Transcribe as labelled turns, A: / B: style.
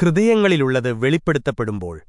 A: ஹிருதயங்களிலுள்ளது வெளிப்படுத்தப்படும்போள்